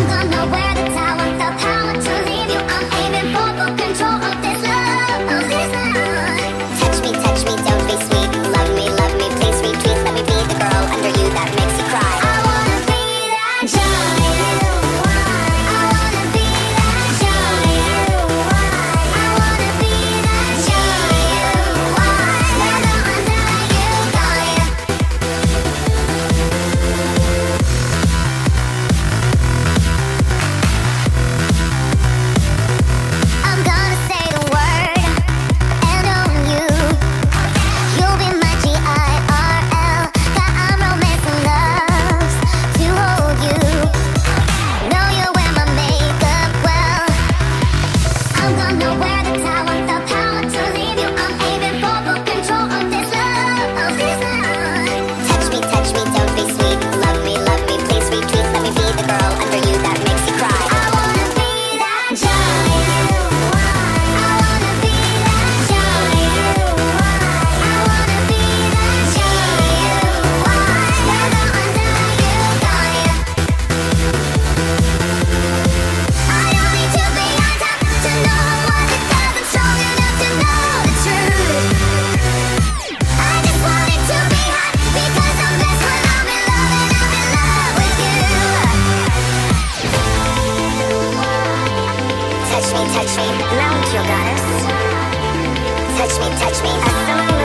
I'm gonna wear touch me, touch me, mount your goddess. Touch me, touch me, a summoning.